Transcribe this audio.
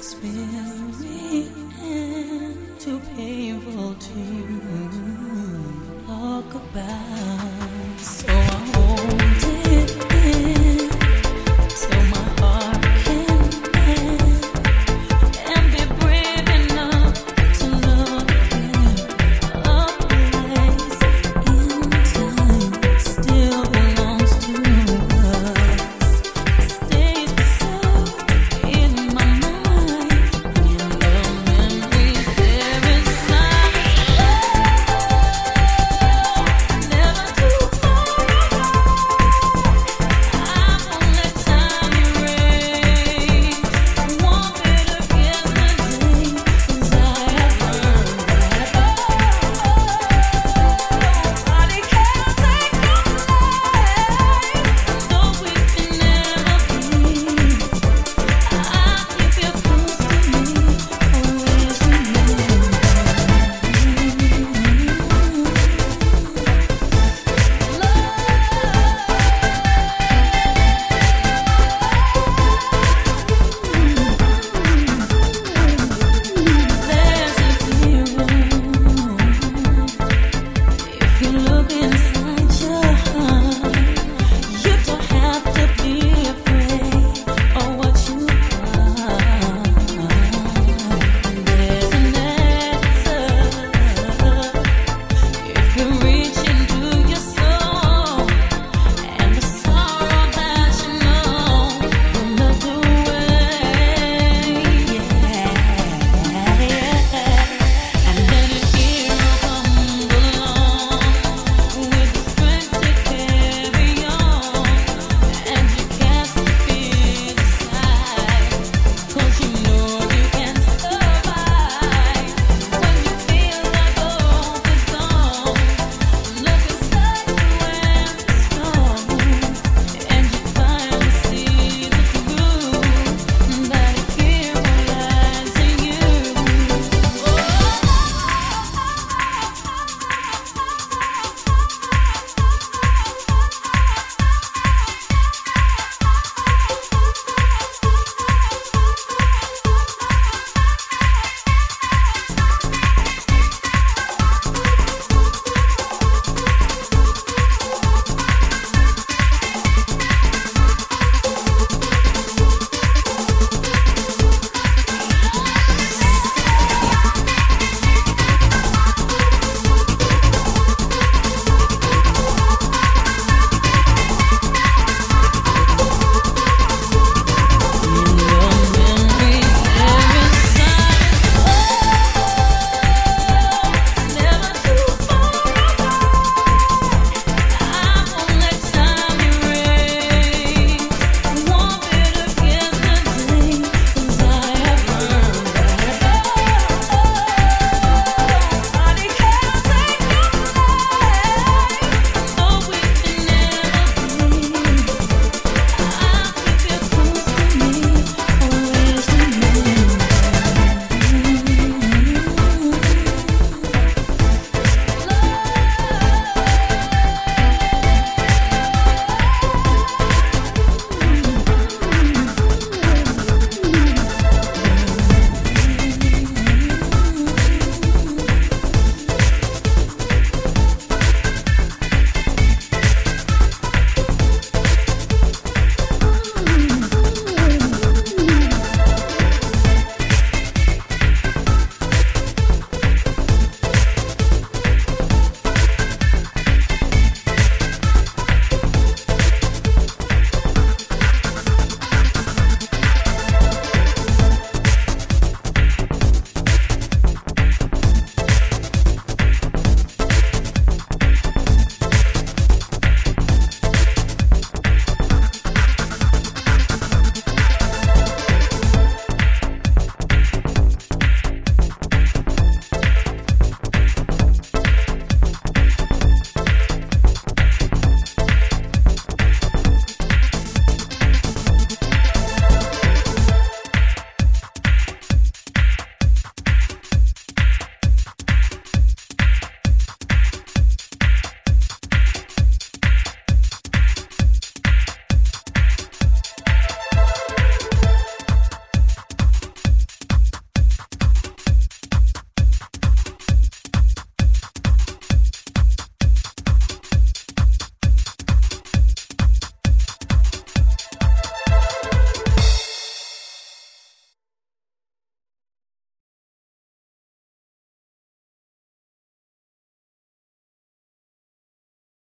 It's wearying and too painful to talk about. So I hold.